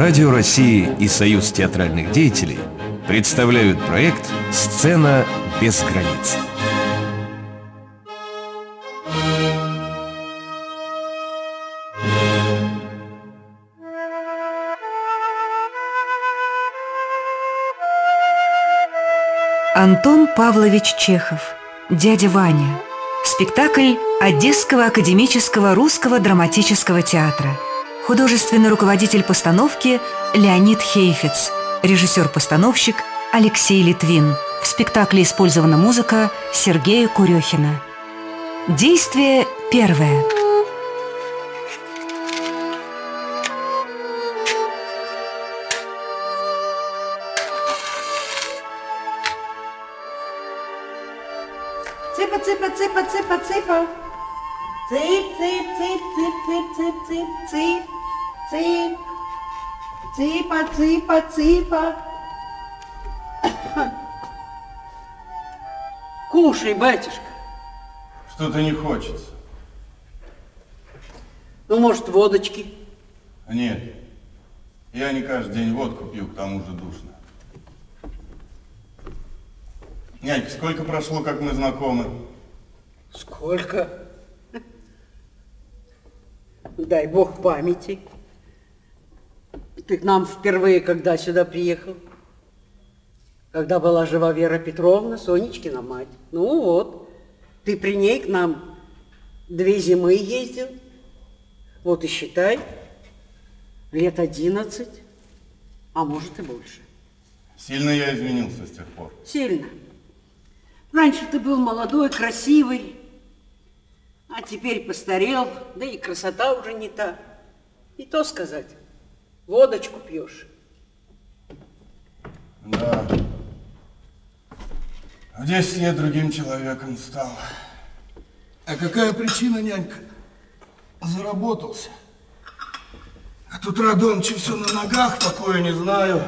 Радио России и Союз театральных деятелей представляют проект «Сцена без границ». Антон Павлович Чехов «Дядя Ваня» Спектакль Одесского академического русского драматического театра – художественный руководитель постановки Леонид Хейфец, режиссер-постановщик Алексей Литвин. В спектакле использована музыка Сергея Курехина. Действие первое – цып, цып, цып. Цыпа, цыпа, цыпа. Кушай, батюшка. Что-то не хочется. Ну, может, водочки? Нет. Я не каждый день водку пью, к тому же душно. Нянька, сколько прошло, как мы знакомы? Сколько? дай бог памяти. Ты к нам впервые, когда сюда приехал, когда была жива Вера Петровна, Сонечкина мать. Ну вот, ты при ней к нам две зимы ездил, вот и считай, лет одиннадцать, а может и больше. Сильно я изменился с тех пор? Сильно. Раньше ты был молодой, красивый, а теперь постарел, да и красота уже не та. И то сказать, водочку пьешь. Да. В 10 лет другим человеком стал. А какая причина, нянька? Заработался. А От утра до ночи все на ногах, такое, не знаю.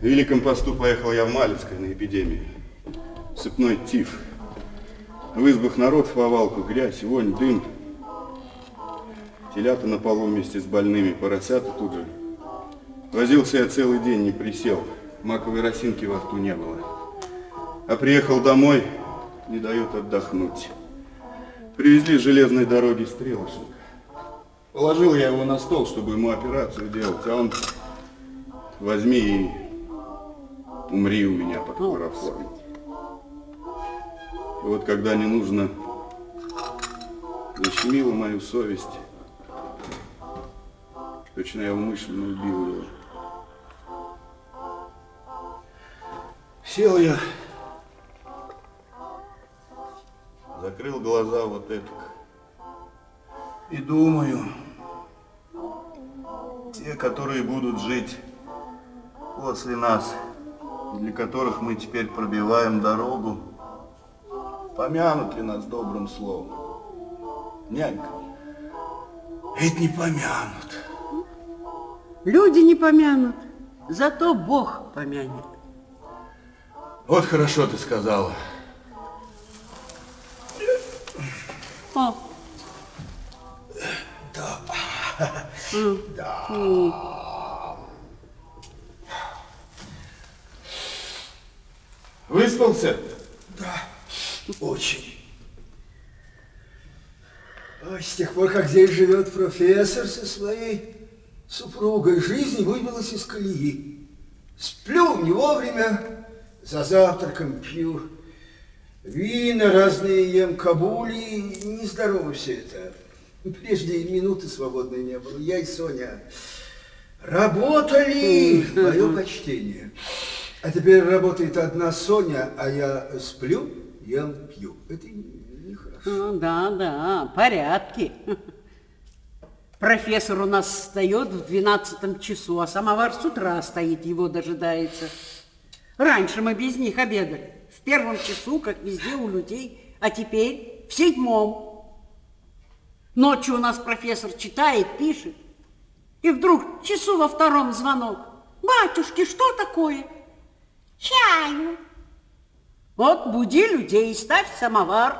В Великом посту поехал я в Малецкое на эпидемию. Сыпной тиф. В избах народ в повалках, грязь, вонь, дым. Телята на полу вместе с больными, поросята тут же. Возился я целый день, не присел. Маковой росинки во рту не было. А приехал домой, не дает отдохнуть. Привезли железной дороги стрелочник. Положил я его на стол, чтобы ему операцию делать, а он возьми и умри у меня под хлороформом. Ну, и вот когда не нужно, защемила мою совесть. Точно я умышленно убил его. Сел я, закрыл глаза вот этот и думаю, те, которые будут жить после нас, для которых мы теперь пробиваем дорогу, помянут ли нас добрым словом? Нянька, ведь не помянут. Люди не помянут, зато Бог помянет. Вот хорошо ты сказала. О. Да. Да. Выспался? Очень. А с тех пор, как здесь живет профессор со своей супругой, жизнь выбилась из колеи. Сплю не вовремя, за завтраком пью. Вина разные ем, кабули, нездорово все это. Прежде минуты свободной не было. Я и Соня работали, мое почтение. А теперь работает одна Соня, а я сплю я пью. Это нехорошо. Не ну да, да, порядки. Профессор у нас встает в двенадцатом часу, а самовар с утра стоит, его дожидается. Раньше мы без них обедали. В первом часу, как везде у людей, а теперь в седьмом. Ночью у нас профессор читает, пишет. И вдруг часу во втором звонок. Батюшки, что такое? Чаю. Вот буди людей, ставь самовар.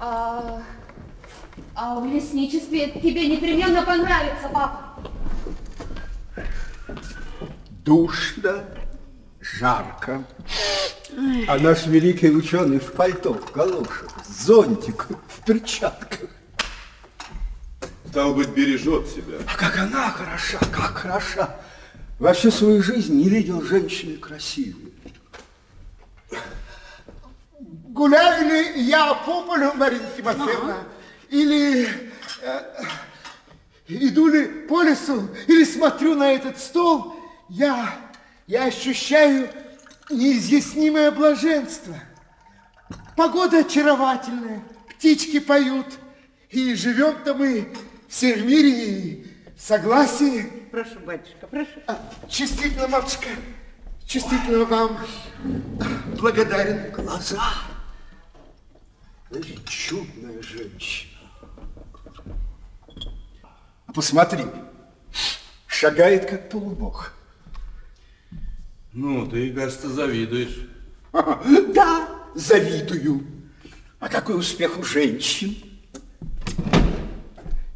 А, а в лесничестве тебе непременно понравится, папа. Душно, жарко. А наш великий ученый в пальто, в галошах, зонтик, в перчатках. Стал быть, бережет себя. А как она хороша, как хороша во всю свою жизнь не видел женщины красивой. Гуляю ли я по полю, Марина Тимофеевна, ага. или э, иду ли по лесу, или смотрю на этот стол, я, я ощущаю неизъяснимое блаженство. Погода очаровательная, птички поют, и живем-то мы все в мире и в согласии. Прошу, батюшка, прошу. А, чувствительно, матушка. Чувствительно вам благодарен. Глаза. Ты чудная женщина. А посмотри, шагает как полубог. Ну, ты, кажется, завидуешь. Да, завидую. А какой успех у женщин?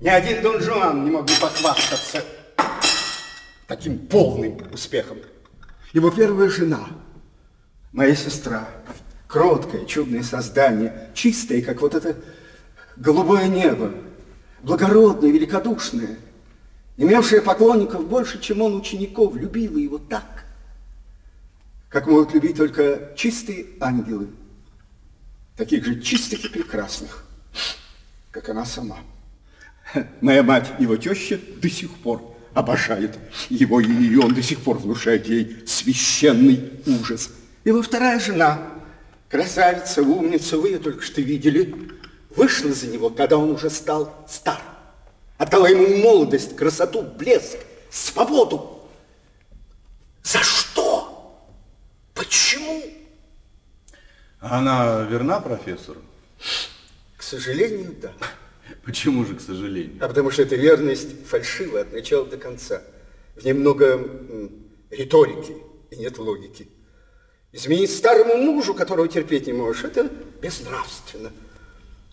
Ни один Дон Жуан не мог бы похвастаться таким полным успехом. Его первая жена, моя сестра, кроткое, чудное создание, чистое, как вот это голубое небо, благородное, великодушное, имевшее поклонников больше, чем он учеников, любила его так, как могут любить только чистые ангелы, таких же чистых и прекрасных, как она сама. Моя мать, его теща, до сих пор обожает его, и он до сих пор внушает ей священный ужас. Его вторая жена, красавица, умница, вы ее только что видели, вышла за него, когда он уже стал стар. Отдала ему молодость, красоту, блеск, свободу. За что? Почему? Она верна профессору? К сожалению, да. Почему же, к сожалению? А потому что эта верность фальшива от начала до конца. В ней много риторики и нет логики. Изменить старому мужу, которого терпеть не можешь, это безнравственно.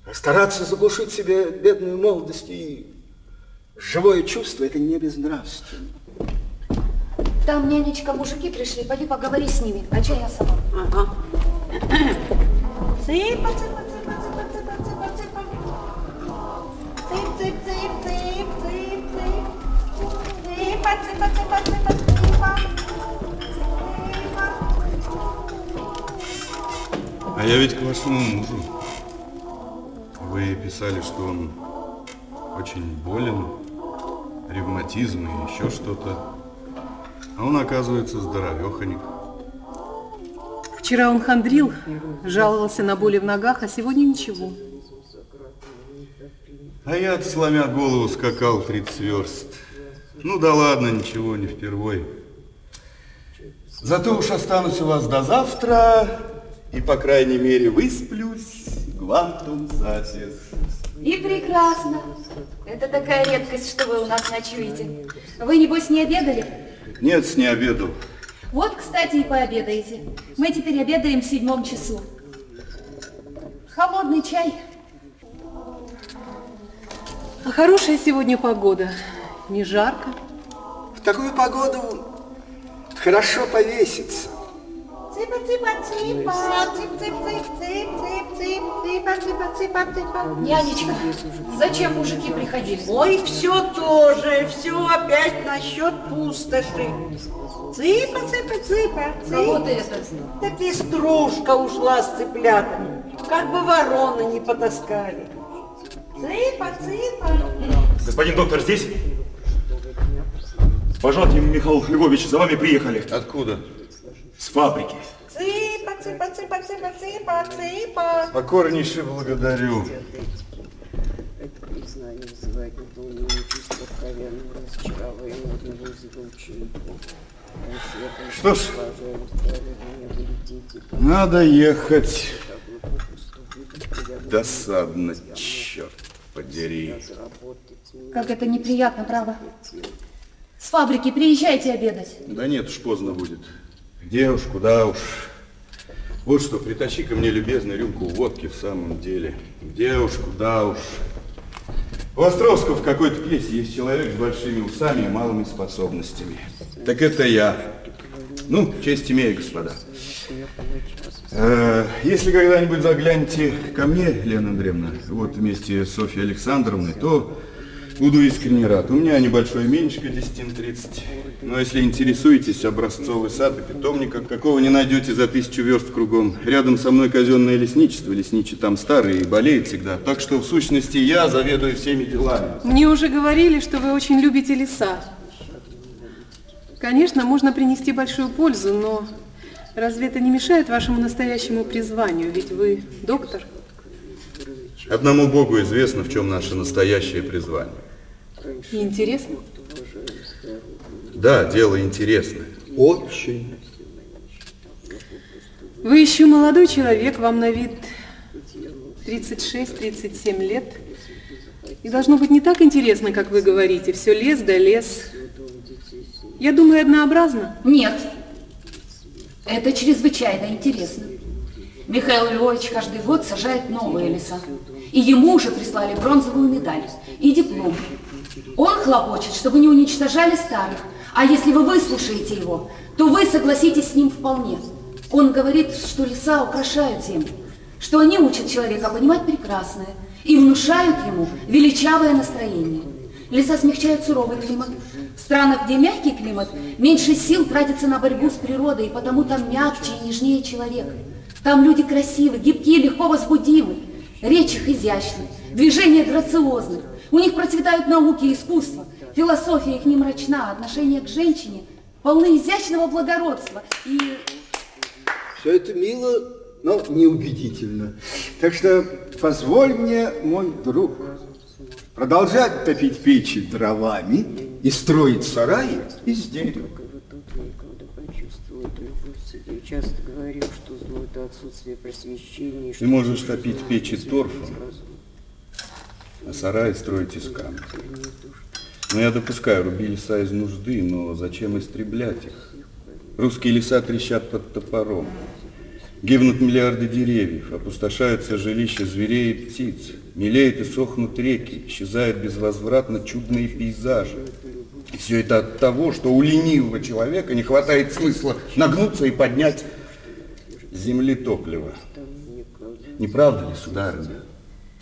А стараться заглушить себе бедную молодость и живое чувство, это не безнравственно. Там, нянечка, мужики пришли, пойди поговори с ними, а что я сама? Ага. Сыпаться, А я ведь к вашему мужу. Вы писали, что он очень болен, ревматизм и еще что-то. А он, оказывается, здоровеханик. Вчера он хандрил, жаловался на боли в ногах, а сегодня ничего. А я, сломя голову, скакал 30 верст. Ну да ладно, ничего, не впервой. Зато уж останусь у вас до завтра, и, по крайней мере, высплюсь гвантум сатис. И прекрасно. Это такая редкость, что вы у нас ночуете. Вы, небось, не обедали? Нет, не обедал. Вот, кстати, и пообедаете. Мы теперь обедаем в седьмом часу. Холодный чай а хорошая сегодня погода. Не жарко. В такую погоду хорошо повеситься. Цыпа, цыпа, цыпа, цып, цып, цып, цып, цып, цыпа, цыпа, цыпа, цыпа. Нянечка, зачем мужики приходили? Ой, все тоже, все опять насчет пустоши. Цыпа, цыпа, цыпа, цыпа. Кого ты это? Да пеструшка ушла с цыплятами, как бы ворона не потаскали. Цыпа, цыпа. Господин доктор здесь? Пожалуйста, Михаил Львович, за вами приехали. Откуда? С фабрики. Цыпа, цыпа, цыпа, цыпа, цыпа, цыпа. Покорнейше благодарю. Что ж, надо ехать. Досадно, черт подери. Как это неприятно, право. С фабрики приезжайте обедать. Да нет, уж поздно будет. Где уж, куда уж. Вот что, притащи ко мне, любезную рюмку водки в самом деле. Где уж, куда уж. У Островского в какой-то пьесе есть человек с большими усами и малыми способностями. Так это я. Ну, честь имею, господа. Э, если когда-нибудь заглянете ко мне, Лена Андреевна, вот вместе с Софьей Александровной, то буду искренне рад. У меня небольшой меньшко, десятин 30. Но если интересуетесь, образцовый сад и питомника, какого не найдете за тысячу верст кругом. Рядом со мной казенное лесничество, лесничий там старый и болеет всегда. Так что, в сущности, я заведую всеми делами. Мне уже говорили, что вы очень любите леса. Конечно, можно принести большую пользу, но Разве это не мешает вашему настоящему призванию? Ведь вы доктор. Одному Богу известно, в чем наше настоящее призвание. Интересно? Да, дело интересное. Очень. Вы еще молодой человек, вам на вид 36-37 лет. И должно быть не так интересно, как вы говорите. Все лес да лес. Я думаю, однообразно. Нет, это чрезвычайно интересно. Михаил Львович каждый год сажает новые леса. И ему уже прислали бронзовую медаль и диплом. Он хлопочет, чтобы не уничтожали старых. А если вы выслушаете его, то вы согласитесь с ним вполне. Он говорит, что леса украшают землю, что они учат человека понимать прекрасное и внушают ему величавое настроение. Леса смягчают суровый климат. В странах, где мягкий климат, меньше сил тратится на борьбу с природой, и потому там мягче и нежнее человек. Там люди красивы, гибкие, легко возбудимы. Речь их изящна, движения грациозны. У них процветают науки и искусство. Философия их не мрачна, а отношение к женщине полны изящного благородства. И... Все это мило, но неубедительно. Так что позволь мне, мой друг, Продолжать топить печи дровами и строить сараи из дерева. Часто говорил, что зло – это отсутствие просвещения. Ты можешь топить печи торфом, а сараи строить из камня. Но ну, я допускаю, руби леса из нужды, но зачем истреблять их? Русские леса трещат под топором. Гибнут миллиарды деревьев, опустошаются жилища зверей и птиц. Мелеют и сохнут реки, исчезают безвозвратно чудные пейзажи. И все это от того, что у ленивого человека не хватает смысла нагнуться и поднять земли топливо. Не правда ли, сударыня?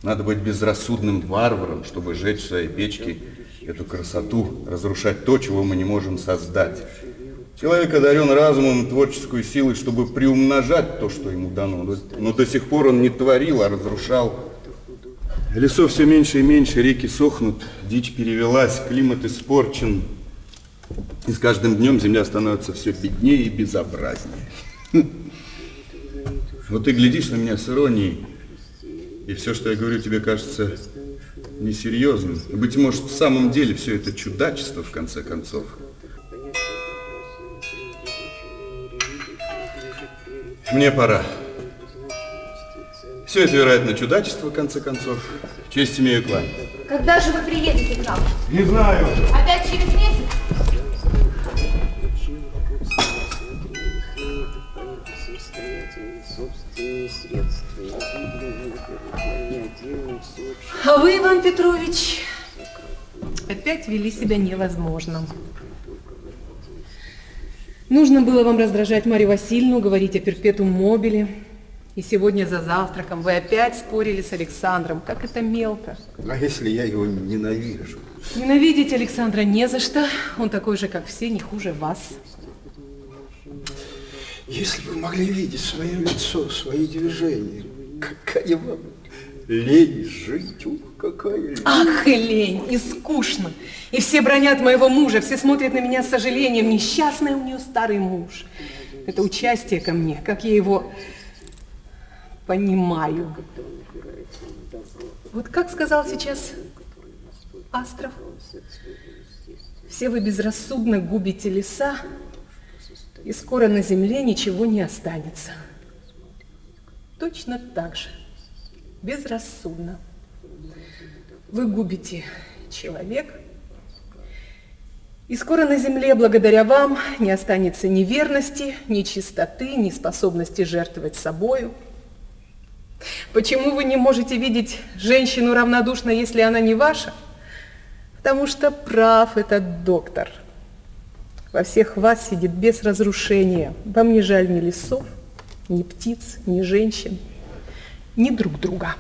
Надо быть безрассудным варваром, чтобы жечь в своей печке эту красоту, разрушать то, чего мы не можем создать. Человек одарен разумом и творческой силой, чтобы приумножать то, что ему дано. Но до сих пор он не творил, а разрушал. Лесов все меньше и меньше, реки сохнут, дичь перевелась, климат испорчен. И с каждым днем земля становится все беднее и безобразнее. Вот ты глядишь на меня с иронией, и все, что я говорю, тебе кажется несерьезным. Быть может, в самом деле все это чудачество, в конце концов. Мне пора. Все это, вероятно, чудачество, в конце концов. Честь имею клан. Когда же вы приедете к нам? Не знаю. Опять через месяц? А вы, Иван Петрович, опять вели себя невозможно. Нужно было вам раздражать Марию Васильевну, говорить о перпетум мобиле, и сегодня за завтраком вы опять спорили с Александром. Как это мелко. А если я его ненавижу? Ненавидеть Александра не за что. Он такой же, как все, не хуже вас. Если бы вы могли видеть свое лицо, свои движения, какая вам лень жить, ух, какая лень. Ах, и лень, и скучно. И все бронят моего мужа, все смотрят на меня с сожалением. Несчастный у нее старый муж. Это участие ко мне, как я его понимаю. Вот как сказал сейчас Астров, все вы безрассудно губите леса, и скоро на земле ничего не останется. Точно так же, безрассудно. Вы губите человек, и скоро на земле, благодаря вам, не останется ни верности, ни чистоты, ни способности жертвовать собою – Почему вы не можете видеть женщину равнодушно, если она не ваша? Потому что прав этот доктор. Во всех вас сидит без разрушения. Вам не жаль ни лесов, ни птиц, ни женщин, ни друг друга.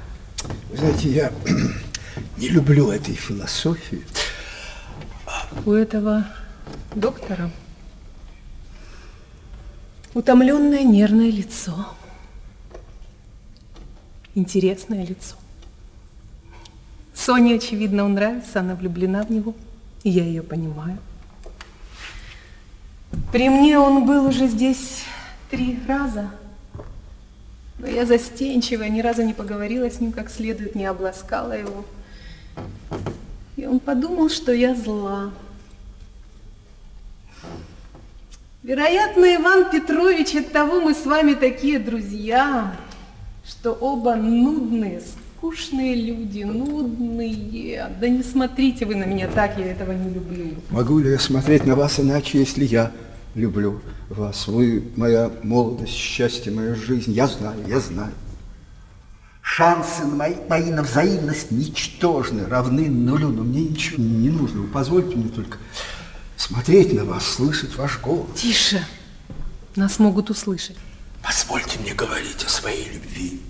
Вы знаете, я не люблю этой философии. У этого доктора утомленное нервное лицо интересное лицо. Соне, очевидно, он нравится, она влюблена в него, и я ее понимаю. При мне он был уже здесь три раза, но я застенчива, ни разу не поговорила с ним как следует, не обласкала его. И он подумал, что я зла. Вероятно, Иван Петрович, от того мы с вами такие друзья что оба нудные, скучные люди, нудные. Да не смотрите вы на меня так, я этого не люблю. Могу ли я смотреть на вас иначе, если я люблю вас? Вы моя молодость, счастье, моя жизнь. Я знаю, я знаю. Шансы на мои, мои на взаимность ничтожны, равны нулю, но мне ничего не нужно. Вы позвольте мне только смотреть на вас, слышать ваш голос. Тише. Нас могут услышать. Позвольте мне говорить о своей любви.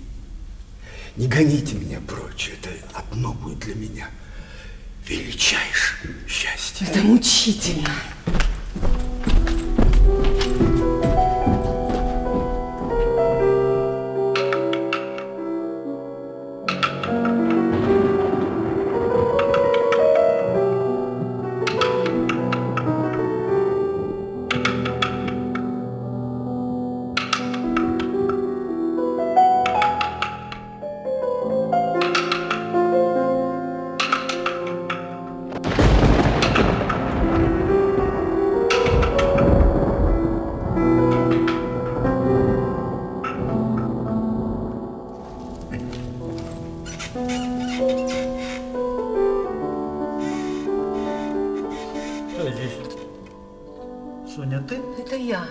Не гоните меня прочь, это одно будет для меня величайшим счастьем. Это мучительно. yani?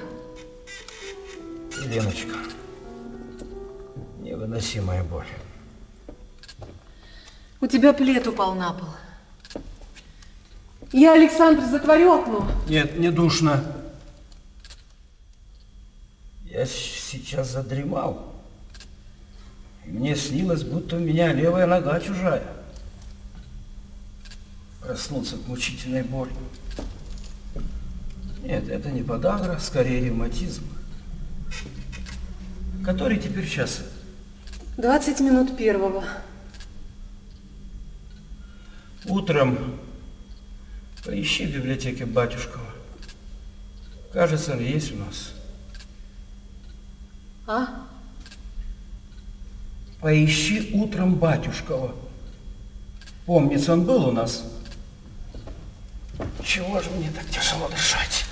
Леночка, невыносимая боль. У тебя плед упал на пол. Я, Александр, затворю окно. Нет, не душно. Я сейчас задремал. Мне снилось, будто у меня левая нога чужая. Проснулся от мучительной боли. Нет, это не подагра, скорее ревматизм, который теперь сейчас... 20 минут первого. Утром поищи в библиотеке Батюшкова. Кажется, он есть у нас. А? Поищи утром Батюшкова. Помнится, он был у нас. Чего же мне так тяжело дышать?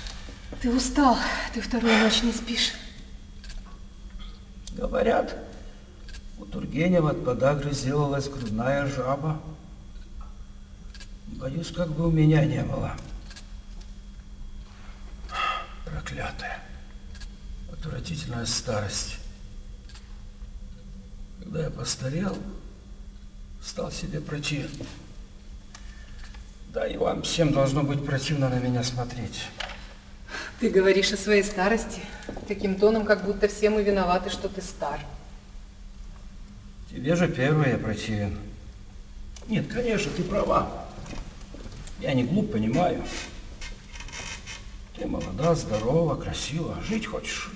Ты устал, ты вторую ночь не спишь. Говорят, у Тургенева от подагры сделалась грудная жаба. Боюсь, как бы у меня не было. Проклятая, отвратительная старость. Когда я постарел, стал себе противен. Да и вам всем должно быть противно на меня смотреть. Ты говоришь о своей старости таким тоном, как будто все мы виноваты, что ты стар. Тебе же первое я противен. Нет, конечно, ты права. Я не глуп, понимаю. Ты молода, здорова, красива, жить хочешь.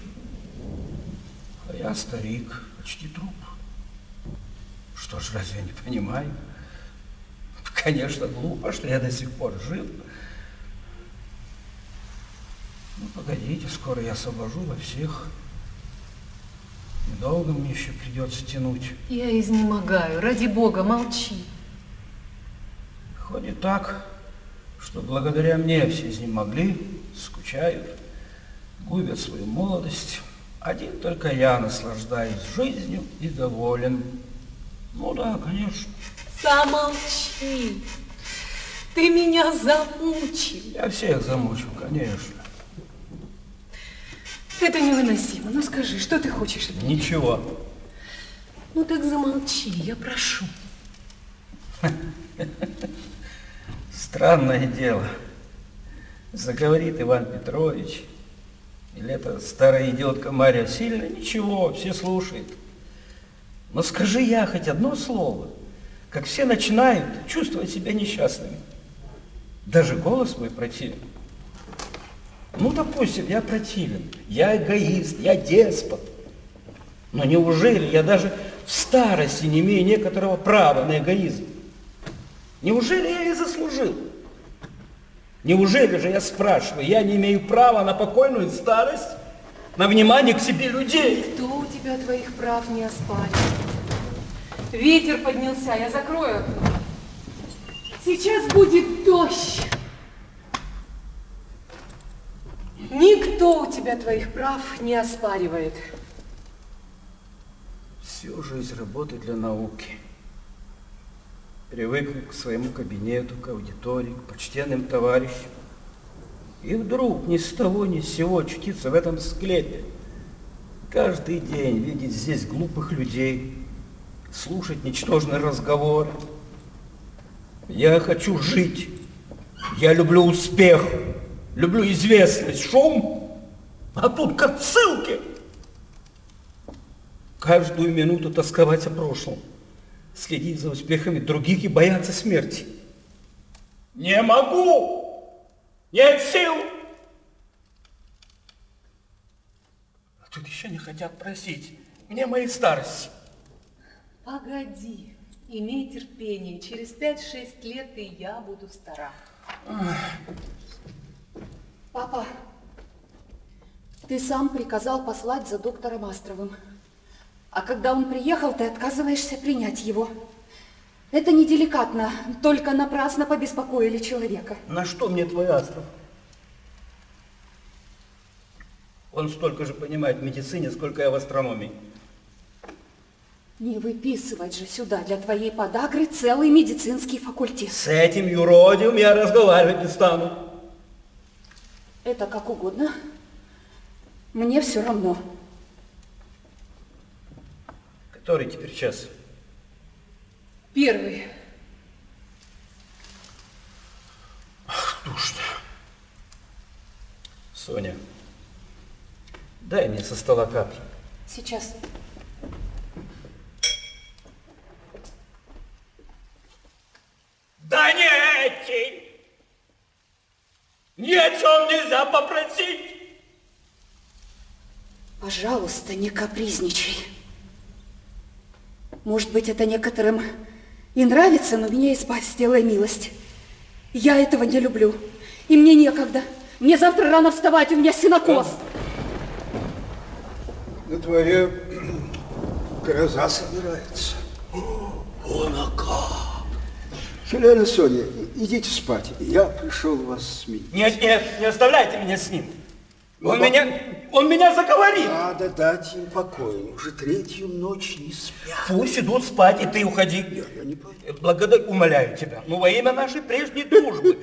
А я старик, почти труп. Что ж, разве не понимаю? Конечно, глупо, что я до сих пор жил. Ну, погодите, скоро я освобожу во всех. Недолго мне еще придется тянуть. Я изнемогаю. Ради бога, молчи. Ходит так, что благодаря мне все изнемогли, скучают, губят свою молодость. Один только я наслаждаюсь жизнью и доволен. Ну да, конечно. Замолчи. Ты меня замучил. Я всех замучил, конечно. Это невыносимо. Ну скажи, что ты хочешь от меня? Ничего. Ну так замолчи, я прошу. Странное дело. Заговорит Иван Петрович, или эта старая идиотка Мария сильно ничего, все слушает. Но скажи я хоть одно слово, как все начинают чувствовать себя несчастными. Даже голос мой противен. Ну, допустим, я противен, я эгоист, я деспот. Но неужели я даже в старости не имею некоторого права на эгоизм? Неужели я и заслужил? Неужели же я спрашиваю, я не имею права на покойную старость, на внимание к себе людей? Кто у тебя твоих прав не оспаривает. Ветер поднялся, я закрою. Сейчас будет дождь. Никто у тебя твоих прав не оспаривает. Всю жизнь работы для науки. Привык к своему кабинету, к аудитории, к почтенным товарищам. И вдруг ни с того ни с сего очутиться в этом склепе. Каждый день видеть здесь глупых людей, слушать ничтожный разговор. Я хочу жить. Я люблю успех. Люблю известность, шум, а тут как ссылки. Каждую минуту тосковать о прошлом, следить за успехами других и бояться смерти. Не могу! Нет сил! А тут еще не хотят просить. Мне моей старости. Погоди, имей терпение. Через 5-6 лет и я буду стара. Ах. Папа, ты сам приказал послать за доктором Астровым. А когда он приехал, ты отказываешься принять его. Это неделикатно, только напрасно побеспокоили человека. На что мне твой Астров? Он столько же понимает в медицине, сколько я в астрономии. Не выписывать же сюда для твоей подагры целый медицинский факультет. С этим юродиум я разговаривать не стану это как угодно, мне все равно. Который теперь час? Первый. Ах, душно. Соня, дай мне со стола капли. Сейчас. Сейчас. Ни нельзя попросить. Пожалуйста, не капризничай. Может быть, это некоторым и нравится, но меня избавь, сделай милость. Я этого не люблю. И мне некогда. Мне завтра рано вставать, у меня синокос. На дворе гроза собирается. Вон она как. Филиалина Соня, идите спать. Я пришел вас сменить. Нет, нет, не оставляйте меня с ним. Он Баба... меня, он меня заговорил. Надо дать им покой. Уже третью ночь не спят. Пусть идут спать, и ты уходи. Нет, я не пойду. Благодарю, умоляю тебя. Ну, во имя нашей прежней дружбы.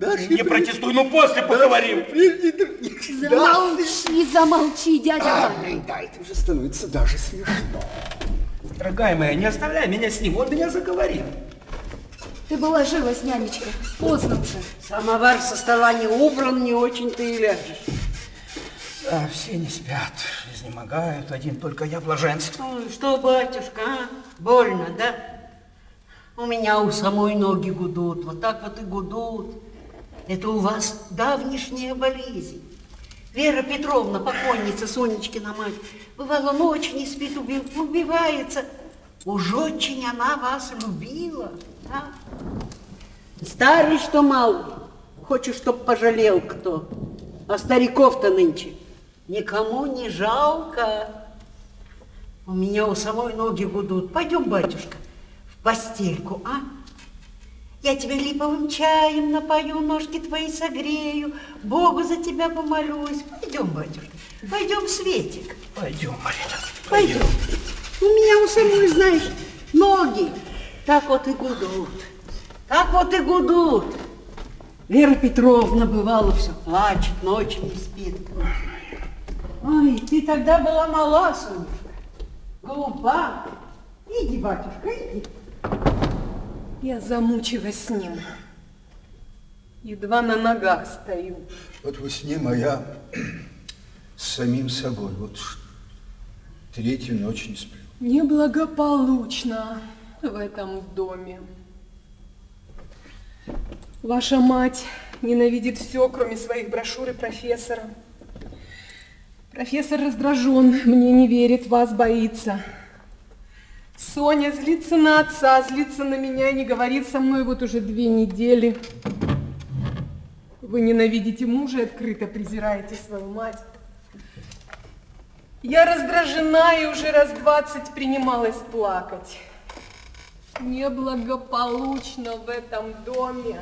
даже не протестуй, но после поговорим. Замолчи, замолчи, дядя Ваня. Да, это уже становится даже смешно. Дорогая моя, не оставляй меня с ним, он меня заговорил. Ты была жива, с нянечка. Поздно уже. Самовар со стола не убран, не очень ты и ляжешь. Да, все не спят, изнемогают, один только я блаженствую. Что, батюшка, а? Больно, да? У меня у самой ноги гудут, вот так вот и гудут. Это у вас давнишняя болезнь. Вера Петровна, покойница, Сонечкина мать, бывало, ночь не спит, убивается. Уж очень она вас любила. Старый, что мал, хочу, чтоб пожалел кто. А стариков-то нынче никому не жалко. У меня у самой ноги гудут. Пойдем, батюшка, в постельку, а? Я тебе липовым чаем напою, ножки твои согрею, Богу за тебя помолюсь. Пойдем, батюшка, пойдем, Светик. Пойдем, Марина, пойдем. пойдем. У меня у самой, знаешь, ноги так вот и гудут. Так вот и гудут. Вера Петровна, бывало, все плачет, ночью не спит. Ой, ты тогда была мала, солнышко, глупа. Иди, батюшка, иди. Я замучилась с ним. Едва на ногах стою. Вот вы с ним, а я с самим собой. Вот третью ночь не сплю. Неблагополучно в этом доме. Ваша мать ненавидит все, кроме своих брошюр и профессора. Профессор раздражен, мне не верит, вас боится. Соня злится на отца, злится на меня, не говорит со мной вот уже две недели. Вы ненавидите мужа и открыто презираете свою мать. Я раздражена и уже раз двадцать принималась плакать неблагополучно в этом доме.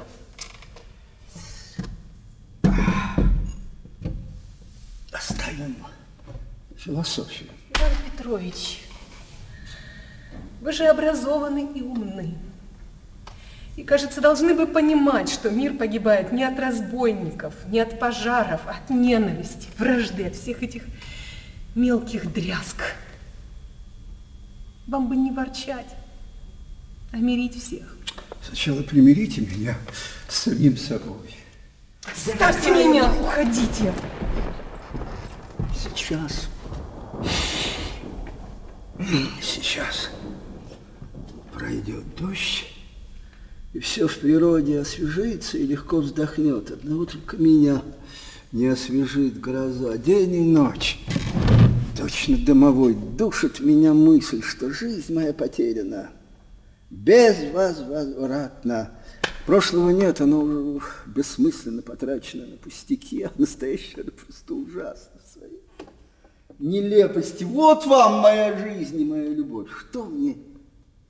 Оставим философию. Иван Петрович, вы же образованы и умны. И, кажется, должны бы понимать, что мир погибает не от разбойников, не от пожаров, а от ненависти, вражды, от всех этих мелких дрязг. Вам бы не ворчать. Помирить всех. Сначала примирите меня с самим собой. Ставьте меня, уходите. Сейчас. Сейчас пройдет дождь, и все в природе освежится и легко вздохнет. Одного только меня не освежит гроза день и ночь. Точно домовой душит меня мысль, что жизнь моя потеряна. Без вас возвратно. Прошлого нет, оно бессмысленно потрачено на пустяки, а настоящее оно просто ужасно своей нелепости. Вот вам моя жизнь и моя любовь. Что мне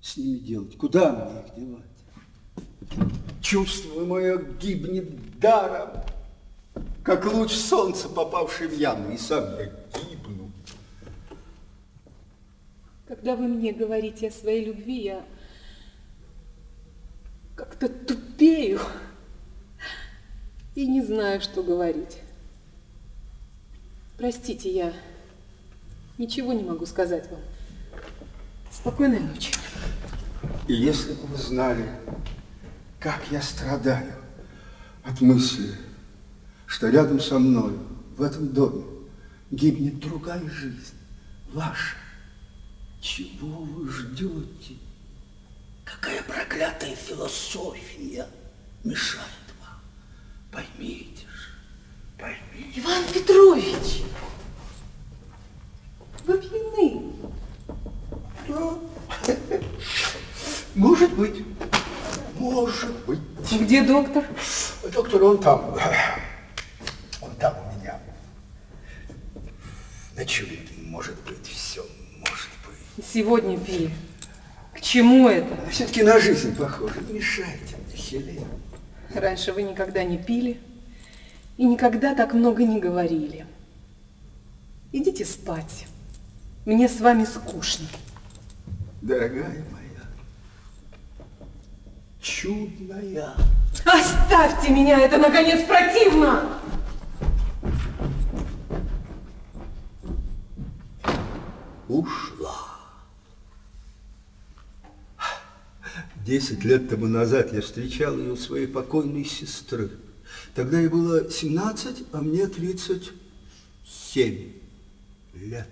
с ними делать? Куда мне их девать? Чувство мое гибнет даром, как луч солнца, попавший в яму, и сам я гибну. Когда вы мне говорите о своей любви, я как-то тупею и не знаю, что говорить. Простите, я ничего не могу сказать вам. Спокойной ночи. И если бы вы знали, как я страдаю от мысли, что рядом со мной в этом доме гибнет другая жизнь, ваша, чего вы ждете? Какая проклятая философия мешает вам? Поймите же, поймите. Иван Петрович, вы пьяны. Ну, может быть, может быть. Где доктор? Доктор, он там. Он там у меня. Ночует, может быть, все может быть. Сегодня пили чему это? Все-таки на жизнь похоже. Не мешайте мне, Хелена. Раньше вы никогда не пили и никогда так много не говорили. Идите спать. Мне с вами скучно. Дорогая моя, чудная. Оставьте меня, это наконец противно! Десять лет тому назад я встречал ее у своей покойной сестры. Тогда ей было 17, а мне 37 лет.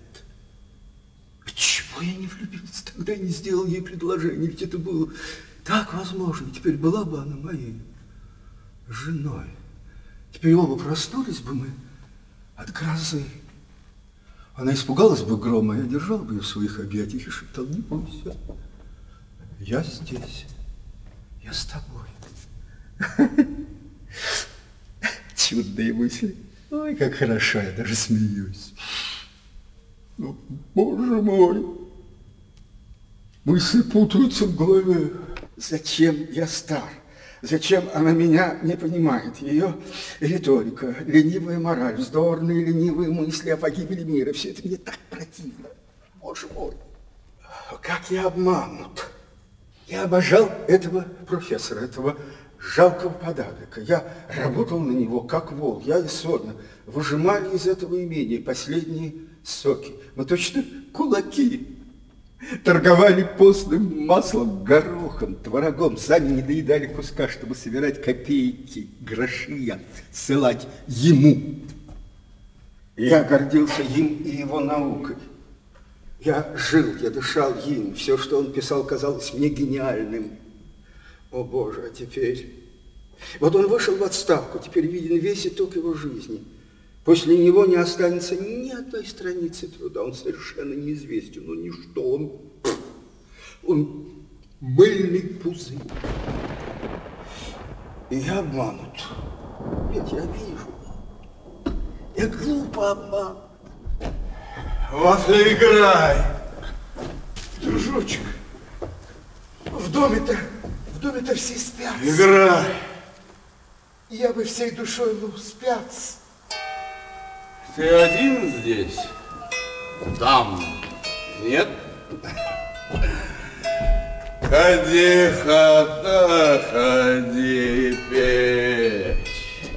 Почему я не влюбился тогда, и не сделал ей предложение? Ведь это было так возможно. Теперь была бы она моей женой. Теперь оба проснулись бы мы от грозы. Она испугалась бы грома, я держал бы ее в своих объятиях и шептал, не бойся, я здесь, я с тобой. Чудные мысли. Ой, как хорошо, я даже смеюсь. Ну, боже мой, мысли путаются в голове. Зачем я стар? Зачем она меня не понимает? Ее риторика, ленивая мораль, вздорные ленивые мысли о погибели мира. Все это мне так противно. Боже мой, как я обманут. Я обожал этого профессора, этого жалкого подарка. Я работал на него, как вол. Я и Соня выжимали из этого имения последние соки. Мы точно кулаки Торговали постным маслом, горохом, творогом. Сами не доедали куска, чтобы собирать копейки, гроши, ссылать ему. Я гордился им и его наукой. Я жил, я дышал им, все, что он писал, казалось мне гениальным. О Боже, а теперь... Вот он вышел в отставку, теперь виден весь итог его жизни. После него не останется ни одной страницы труда, он совершенно неизвестен, он ничто, он... Он мыльный пузырь. И я обманут. Нет, я вижу. Я глупо обманут. Вот и играй. Дружочек, в доме-то, в доме-то все спят. Играй. Я бы всей душой, ну, спят. Ты один здесь? Там. Нет? Ходи, хата, ходи, печь.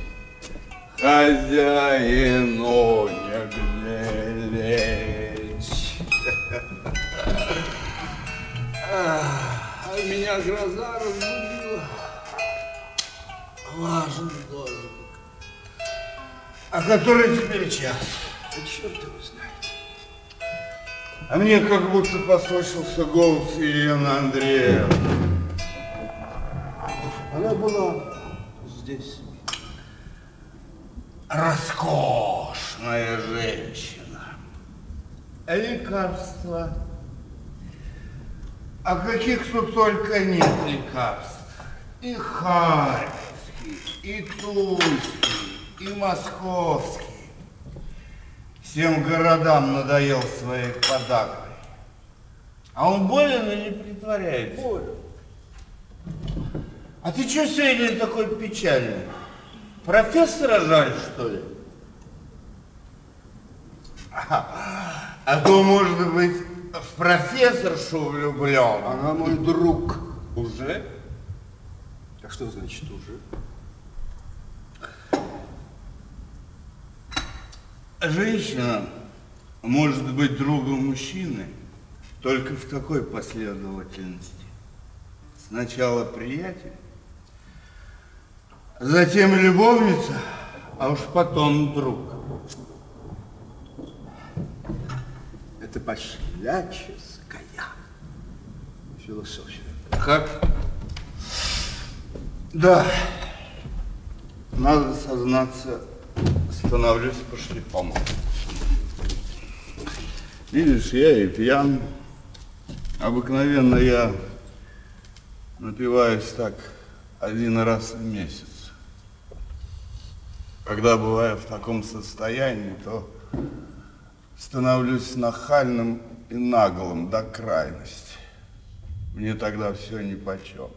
Хозяин ночь. Ах, меня гроза разбудила. Влажен дождик. А который теперь час? Да черт его знает. А мне как будто послышался голос Елены Андреевны. Она была здесь. Роскошная женщина. Лекарство а каких тут только нет лекарств. И Харьковский, и Тульский, и Московский. Всем городам надоел своей подагрой. А он болен или притворяется? Болен. А ты что сегодня такой печальный? Профессора жаль, что ли? А, а то, может быть, в профессоршу влюблен. Она мой друг. Уже? А что значит уже? Женщина может быть другом мужчины только в такой последовательности. Сначала приятель, затем любовница, а уж потом друг. Это почти. Кляческая философия. Как? Да, надо сознаться, становлюсь, пошли помочь. Видишь, я и пьян. Обыкновенно я напиваюсь так один раз в месяц. Когда бываю в таком состоянии, то становлюсь нахальным и наглым до крайности. Мне тогда все нипочем.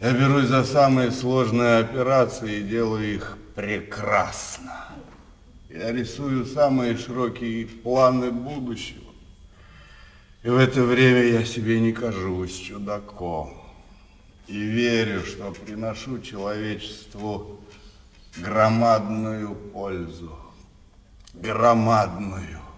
Я берусь за самые сложные операции и делаю их прекрасно. Я рисую самые широкие планы будущего. И в это время я себе не кажусь чудаком. И верю, что приношу человечеству громадную пользу. Громадную.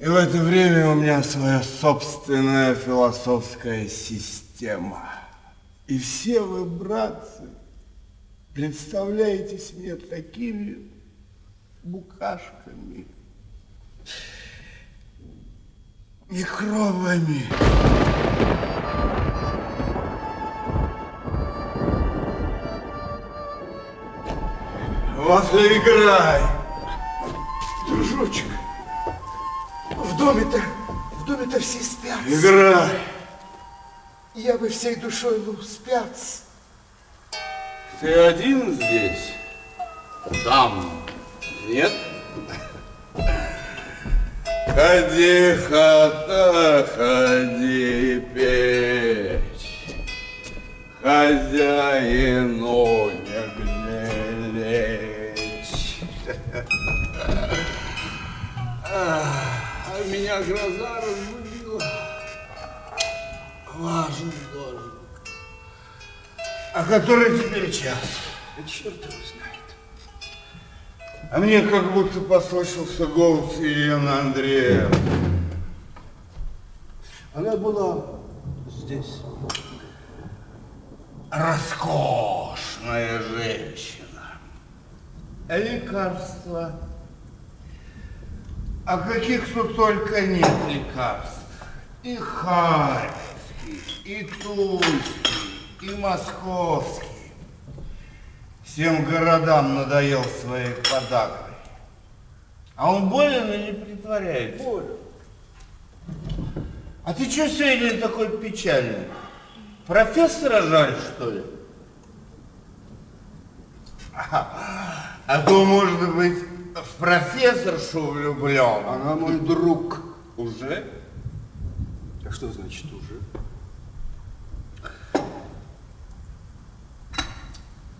И в это время у меня своя собственная философская система. И все вы, братцы, представляетесь мне такими букашками, микробами. Вот и играй, дружочек доме-то, в доме-то все спят. Игра. Я бы всей душой, ну, спят. Ты один здесь? Там. Нет? Ходи, хата, ходи, печь. Хозяину не лечь. Ah меня гроза разбудила. Важный должен. А который теперь час? А черт его знает. А мне как будто послышался голос Елены Андреевны. Она была здесь. Роскошная женщина. Лекарство а каких тут только нет лекарств. И харьковский, и тульский, и московский. Всем городам надоел своей подагрой. А он болен или притворяется? Болен. А ты что сегодня такой печальный? Профессора жаль, что ли? А, а то, может быть, в профессоршу влюблен. Она ну, мой друг. Уже? А что значит уже?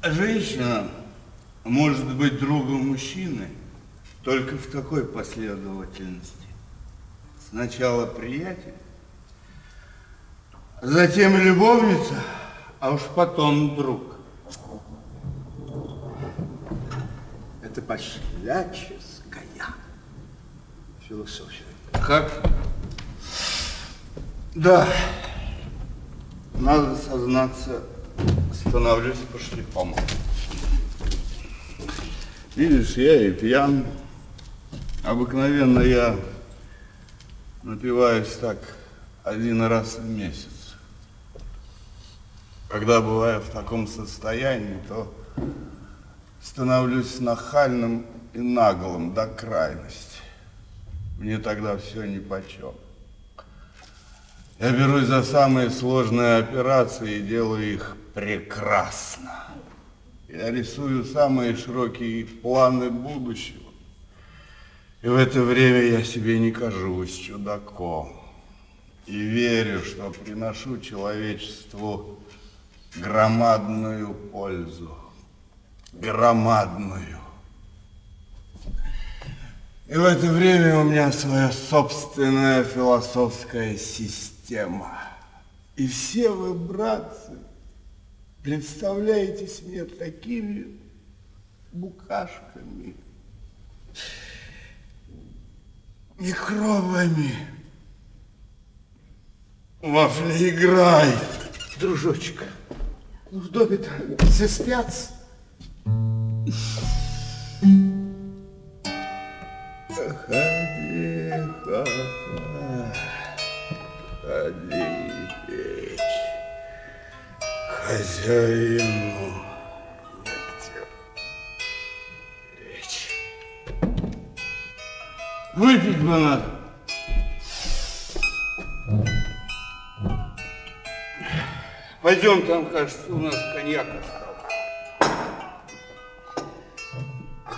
Женщина может быть другом мужчины только в такой последовательности. Сначала приятель, затем любовница, а уж потом друг. Это пошляческая философия. Как? Да. Надо сознаться, становлюсь пошли. Видишь, я и пьян. Обыкновенно я напиваюсь так один раз в месяц. Когда бываю в таком состоянии, то становлюсь нахальным и наглым до крайности. Мне тогда все нипочем. Я берусь за самые сложные операции и делаю их прекрасно. Я рисую самые широкие планы будущего. И в это время я себе не кажусь чудаком. И верю, что приношу человечеству громадную пользу громадную. И в это время у меня своя собственная философская система. И все вы, братцы, представляетесь мне такими букашками, микробами. Вафля играй, Дружочек, ну в доме-то все спятся. Ходи, хапа, ходи петь. Хозяину речь. Выпить бы надо. Пойдем, там, кажется, у нас коньяк остался.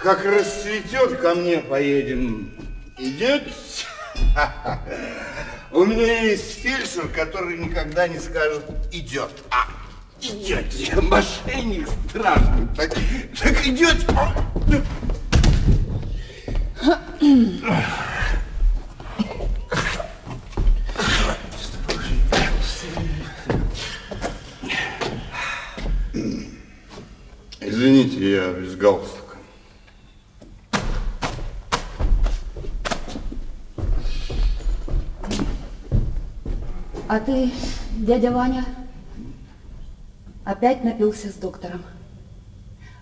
как расцветет, ко мне поедем. Идет? У меня есть фельдшер, который никогда не скажет «идет», а «идете». Мошенник страшный. Так, так идете. Извините, я изгался. ты, дядя Ваня, опять напился с доктором.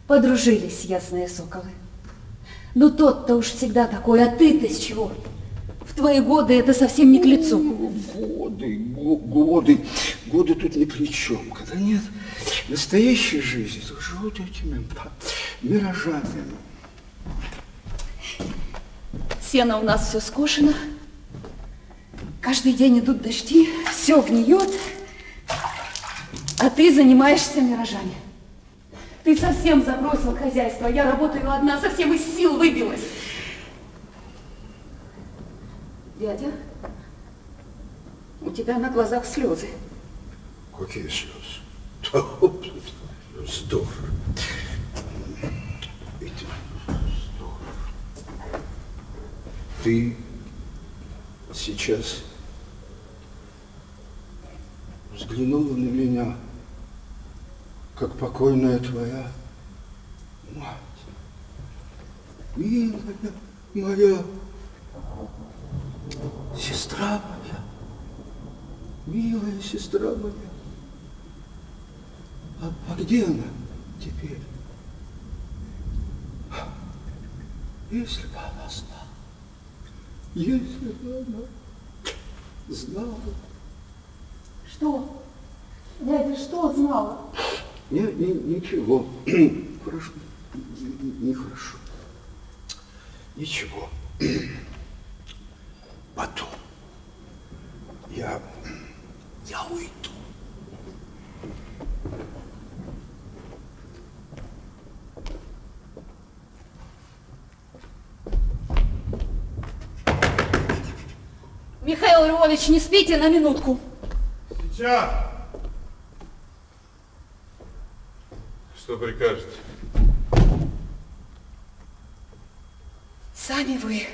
Подружились ясные соколы. Ну тот-то уж всегда такой, а ты-то с чего? В твои годы это совсем не к лицу. Годы, годы, годы тут ни при чем. Когда нет настоящей жизни, то живут этими миражами. Сено у нас все скошено. Каждый день идут дожди, все гниет, а ты занимаешься миражами. Ты совсем забросил хозяйство, а я работаю одна, совсем из сил выбилась. Дядя, у тебя на глазах слезы. Какие слезы? Здорово. Ты сейчас взглянула на меня, как покойная твоя мать. Милая моя, сестра моя, милая сестра моя, а, а где она теперь? Если бы она знала, если бы она знала. Что? Дядя, что знала? Не, не, ничего. Хорошо. Нехорошо. Не ничего. Потом. Я... Я уйду. Михаил Львович, не спите на минутку. Кузьмича! Что прикажете? Сами вы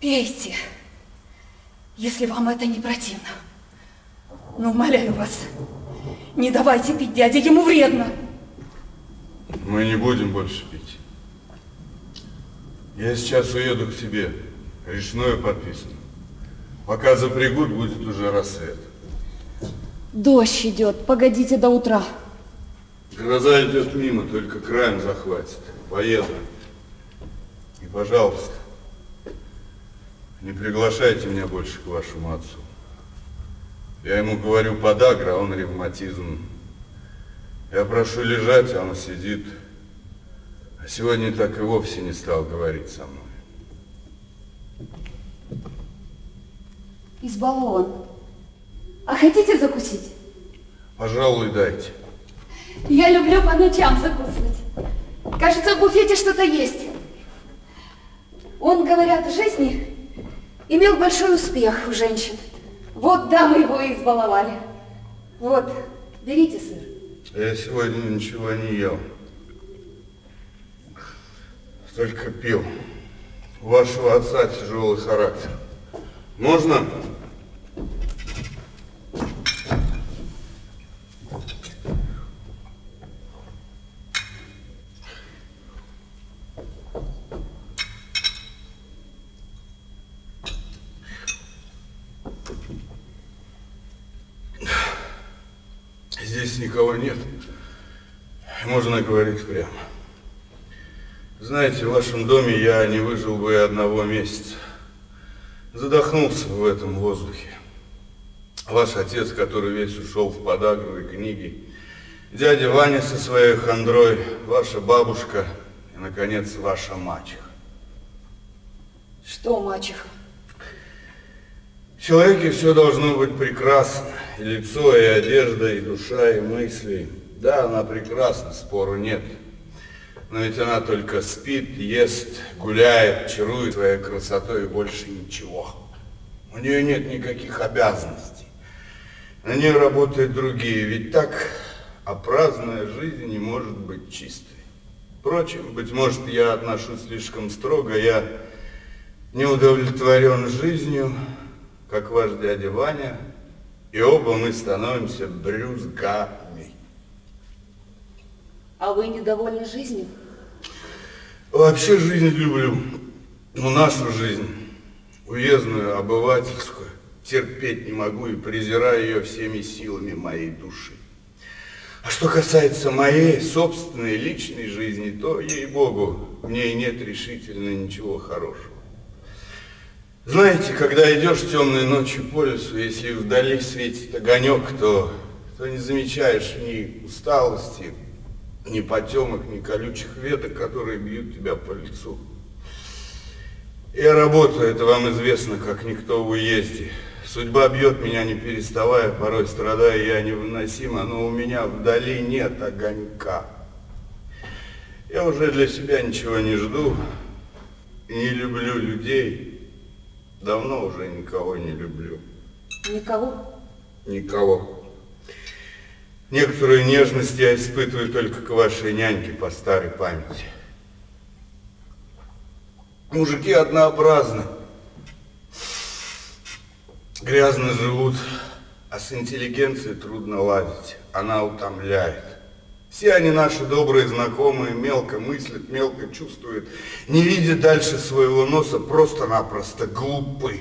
пейте, если вам это не противно. Но умоляю вас, не давайте пить дяде, ему вредно. Мы не будем больше пить. Я сейчас уеду к себе. Речное подписано. Пока запрягут, будет уже рассвет. Дождь идет, погодите до утра. Гроза идет мимо, только краем захватит. Поеду. И, пожалуйста, не приглашайте меня больше к вашему отцу. Я ему говорю подагра, а он ревматизм. Я прошу лежать, а он сидит. А сегодня так и вовсе не стал говорить со мной. Избалован. А хотите закусить? Пожалуй, дайте. Я люблю по ночам закусывать. Кажется, в буфете что-то есть. Он, говорят, в жизни имел большой успех у женщин. Вот дамы его избаловали. Вот, берите сыр. Я сегодня ничего не ел. Только пил. У вашего отца тяжелый характер. Можно? здесь никого нет. Можно говорить прямо. Знаете, в вашем доме я не выжил бы и одного месяца. Задохнулся в этом воздухе. Ваш отец, который весь ушел в подагры и книги, дядя Ваня со своей хандрой, ваша бабушка и, наконец, ваша мачеха. Что мачеха? В человеке все должно быть прекрасно и лицо, и одежда, и душа, и мысли. Да, она прекрасна, спору нет. Но ведь она только спит, ест, гуляет, чарует своей красотой и больше ничего. У нее нет никаких обязанностей. На ней работают другие, ведь так, а праздная жизнь не может быть чистой. Впрочем, быть может, я отношусь слишком строго, я не удовлетворен жизнью, как ваш дядя Ваня – и оба мы становимся брюзгами. А вы недовольны жизнью? Вообще жизнь люблю. Но нашу жизнь, уездную, обывательскую, терпеть не могу и презираю ее всеми силами моей души. А что касается моей собственной личной жизни, то, ей-богу, в ней нет решительно ничего хорошего. Знаете, когда идешь темной ночью по лесу, если вдали светит огонек, то, то не замечаешь ни усталости, ни потемок, ни колючих веток, которые бьют тебя по лицу. Я работаю, это вам известно, как никто в уезде. Судьба бьет меня не переставая, порой страдаю я невыносимо, но у меня вдали нет огонька. Я уже для себя ничего не жду, не люблю людей, Давно уже никого не люблю. Никого? Никого. Некоторую нежность я испытываю только к вашей няньке по старой памяти. Мужики однообразны. Грязно живут, а с интеллигенцией трудно ладить. Она утомляет. Все они наши добрые знакомые, мелко мыслят, мелко чувствуют, не видя дальше своего носа, просто-напросто глупы.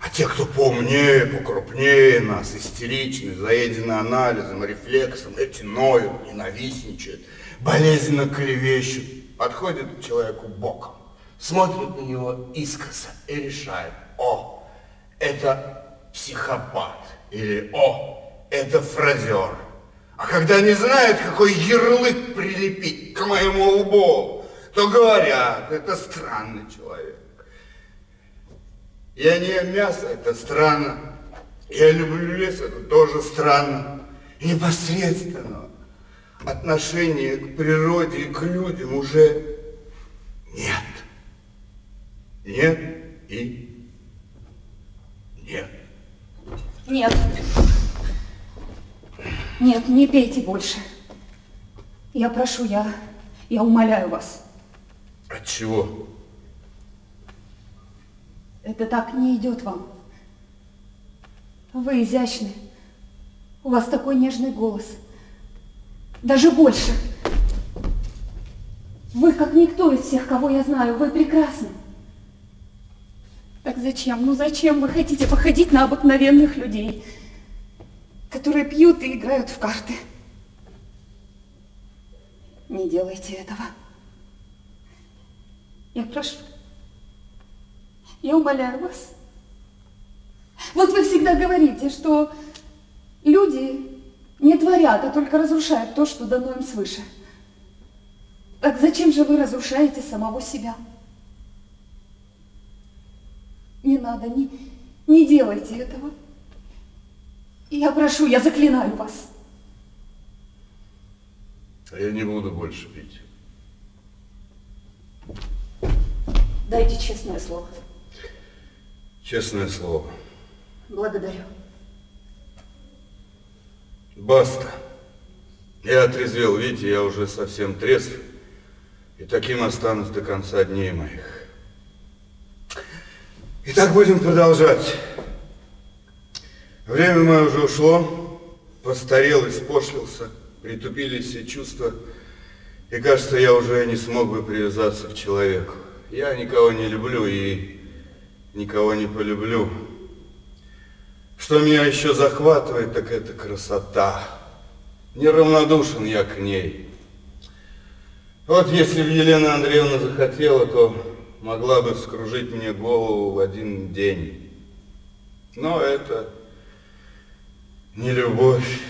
А те, кто поумнее, покрупнее нас, истеричны, заедены анализом, рефлексом, эти ноют, ненавистничают, болезненно клевещут, подходят к человеку боком, смотрят на него искоса и решают, о, это психопат, или о, это фразер, а когда не знают, какой ярлык прилепить к моему лбу, то говорят, это странный человек. Я не ем мясо, это странно. Я люблю лес, это тоже странно. Непосредственно отношение к природе и к людям уже нет. Нет и нет. Нет. Нет, не пейте больше. Я прошу, я, я умоляю вас. От чего? Это так не идет вам. Вы изящны. У вас такой нежный голос. Даже больше. Вы, как никто из всех, кого я знаю, вы прекрасны. Так зачем? Ну зачем вы хотите походить на обыкновенных людей? которые пьют и играют в карты. Не делайте этого. Я прошу. Я умоляю вас. Вот вы всегда говорите, что люди не творят, а только разрушают то, что дано им свыше. Так зачем же вы разрушаете самого себя? Не надо, не, не делайте этого. Я прошу, я заклинаю вас. А я не буду больше пить. Дайте честное слово. Честное слово. Благодарю. Баста. Я отрезвел, видите, я уже совсем трезв. И таким останусь до конца дней моих. Итак, будем продолжать. Время мое уже ушло, постарел, и испошлился, притупились все чувства, и кажется, я уже не смог бы привязаться к человеку. Я никого не люблю и никого не полюблю. Что меня еще захватывает, так это красота. Неравнодушен я к ней. Вот если бы Елена Андреевна захотела, то могла бы вскружить мне голову в один день. Но это ни любовь,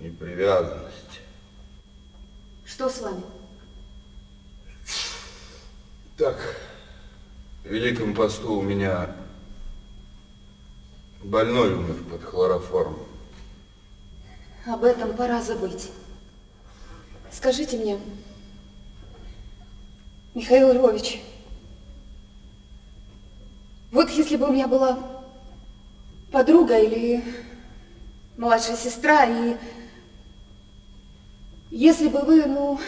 ни привязанность. Что с вами? Так, в Великом посту у меня больной умер под хлороформом. Об этом пора забыть. Скажите мне, Михаил Львович, вот если бы у меня была подруга или младшая сестра, и если бы вы, ну,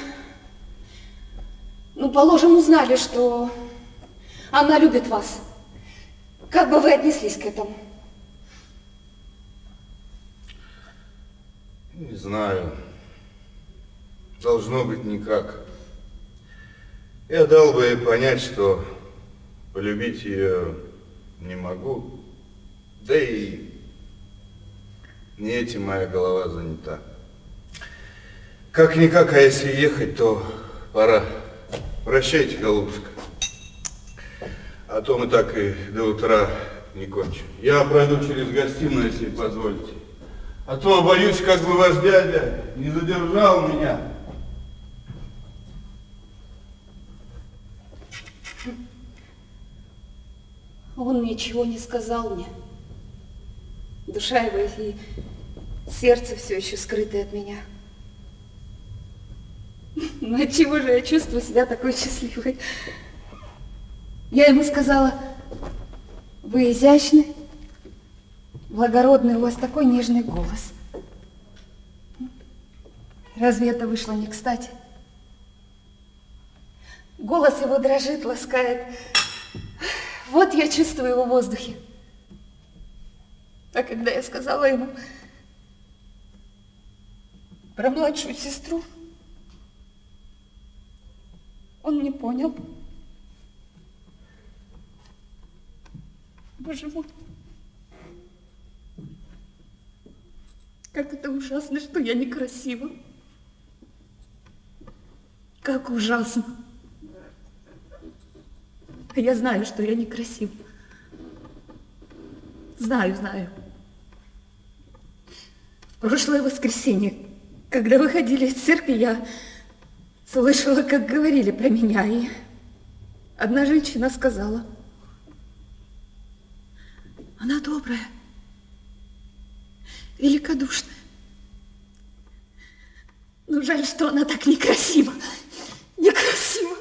ну, положим, узнали, что она любит вас, как бы вы отнеслись к этому? Не знаю. Должно быть никак. Я дал бы ей понять, что полюбить ее не могу. Да и не этим моя голова занята. Как-никак, а если ехать, то пора. Прощайте, голубушка. А то мы так и до утра не кончим. Я пройду через гостиную, если позволите. А то боюсь, как бы ваш дядя не задержал меня. Он ничего не сказал мне душа его и сердце все еще скрытое от меня. Ну отчего же я чувствую себя такой счастливой? Я ему сказала, вы изящны, благородный у вас такой нежный голос. Разве это вышло не кстати? Голос его дрожит, ласкает. Вот я чувствую его в воздухе. А когда я сказала ему про младшую сестру, он не понял. Боже мой. Как это ужасно, что я некрасива. Как ужасно. А я знаю, что я некрасива. Знаю, знаю прошлое воскресенье, когда выходили из церкви, я слышала, как говорили про меня, и одна женщина сказала, она добрая, великодушная. Ну, жаль, что она так некрасива. Некрасива.